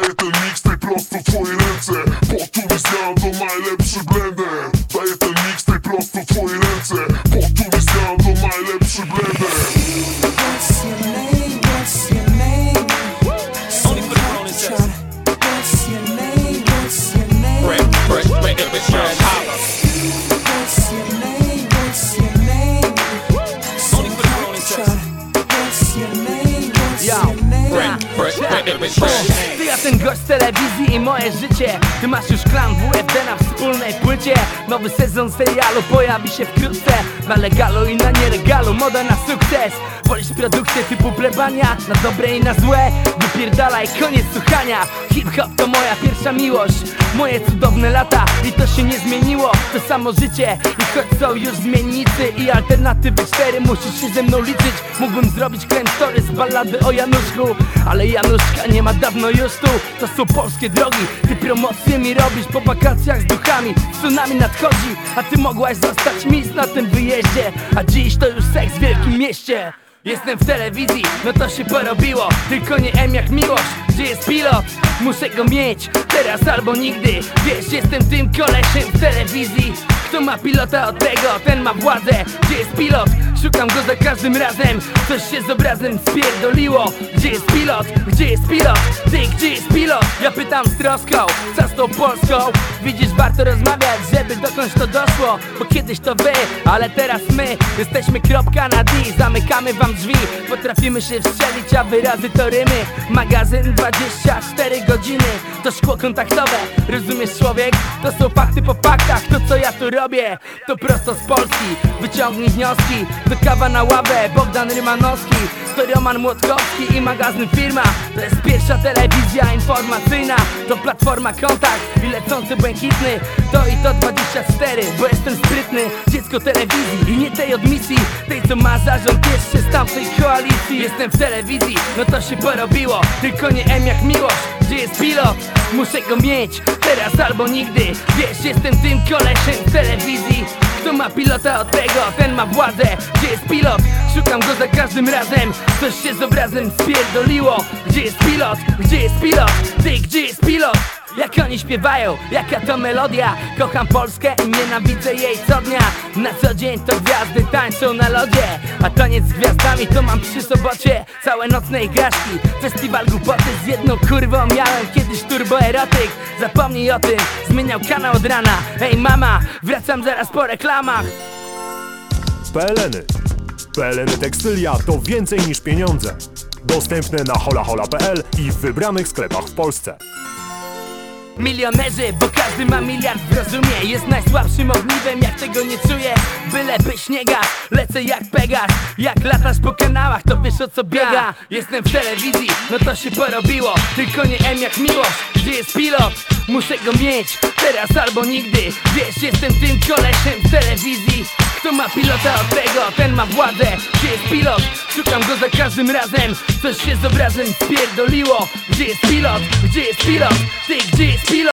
Daję ten mixtape prosto w twoje ręce. Tu mi zmian to najlepszy blender. Daję ten mixtape prosto w twoje ręce Ty ja ten gość z telewizji i moje życie. Ty masz już klan WFD na wspólnej płycie. Nowy sezon serialu pojawi się wkrótce. Na legalu i na nielegalu, moda na sukces Wolisz produkcję typu plebania Na dobre i na złe Wypierdalaj, koniec słuchania. Hip-hop to moja pierwsza miłość Moje cudowne lata i to się nie zmieniło. To samo życie i choć są już zmiennicy I alternatywy cztery musisz się ze mną liczyć. Mógłbym zrobić crime story z ballady o Januszku Ale Januszka nie ma dawno już tu. To są polskie drogi Ty promocję mi robisz po wakacjach z duchami Tsunami nadchodzi, a ty mogłaś zostać mis na tym wyjeździe. A dziś to już seks w wielkim mieście Jestem w telewizji, no to się porobiło Tylko nie M jak miłość, gdzie jest pilot? Muszę go mieć, teraz albo nigdy Wiesz, jestem tym kolesiem w telewizji Kto ma pilota od tego, ten ma władzę Gdzie jest pilot? Szukam go za każdym razem. Coś się z obrazem spierdoliło. Gdzie jest pilot? Gdzie jest pilot? Ty, gdzie jest pilot? Ja pytam z troską, co z tą Polską? Widzisz, warto rozmawiać, żeby dokądś to doszło. Bo kiedyś to wy, ale teraz my. Jesteśmy kropka na D, zamykamy wam drzwi. Potrafimy się wstrzelić, a wyrazy to rymy. Magazyn 24 godziny. To szkło kontaktowe, rozumiesz człowiek? To są fakty po faktach, to co ja tu robię To prosto z Polski, wyciągnij wnioski To kawa na ławę, Bogdan Rymanowski To Roman Młotkowski i magazyn Firma. To jest pierwsza telewizja informacyjna To platforma kontakt i lecący błękitny. To i to 24, bo jestem sprytny. Dziecko telewizji i nie tej od misji Tej co ma zarząd jeszcze z tamtej koalicji. Jestem w telewizji, no to się porobiło Tylko nie M jak miłość, gdzie jest pilot? Muszę go mieć, teraz albo nigdy. Wiesz, jestem tym kolesiem w telewizji kto ma pilota od tego, ten ma władzę Gdzie jest pilot? Szukam go za każdym razem Coś się z obrazem spierdoliło Gdzie jest pilot? Gdzie jest pilot? Ty, gdzie jest pilot? Jak oni śpiewają, jaka to melodia Kocham Polskę i nienawidzę jej co dnia Na co dzień to gwiazdy tańczą na lodzie A taniec z gwiazdami to mam przy sobocie Całe nocne igraszki, festiwal głupoty Z jedną kurwą miałem kiedyś turboerotyk Zapomnij o tym, zmieniał kanał od rana Ej mama, wracam zaraz po reklamach PLN-y. PLN-y Tekstylia to więcej niż pieniądze. Dostępne na holahola.pl i w wybranych sklepach w Polsce. Milionerzy, bo każdy ma miliard w rozumie? Jest najsłabszym ogniwem, jak tego nie czuję. Byle by śniega, lecę jak Pegas Jak latasz po kanałach, to wiesz o co biega. Jestem w telewizji, no to się porobiło. Tylko nie M jak miłość, gdzie jest pilot? Muszę go mieć, teraz albo nigdy. Wiesz, jestem tym kolesiem w telewizji Kto ma pilota od tego, ten ma władzę Gdzie jest pilot? Szukam go za każdym razem Coś się z obrazem spierdoliło Gdzie jest pilot? Gdzie jest pilot? Ty, gdzie jest pilot?